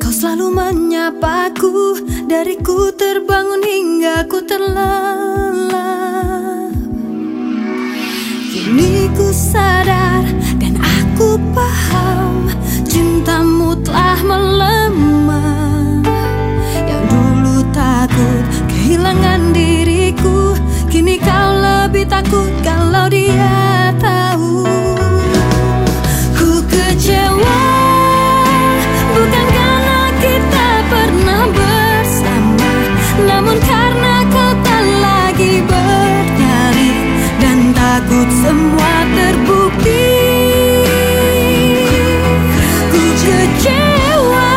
Kau selalu menyapaku. Dariku terbangun hingga ku terlalu takut semua terbukti. Ku kecewa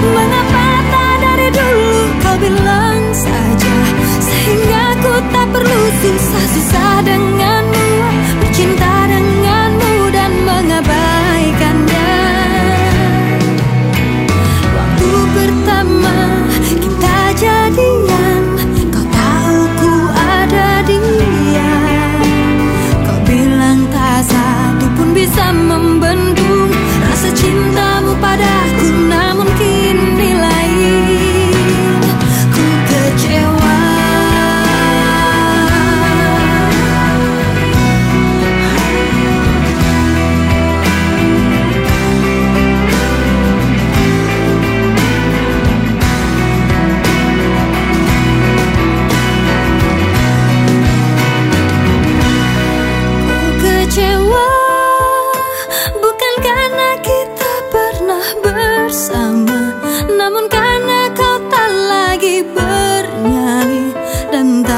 Mengapa tak dari dulu kau bilang saja Sehingga ku tak perlu susah-susah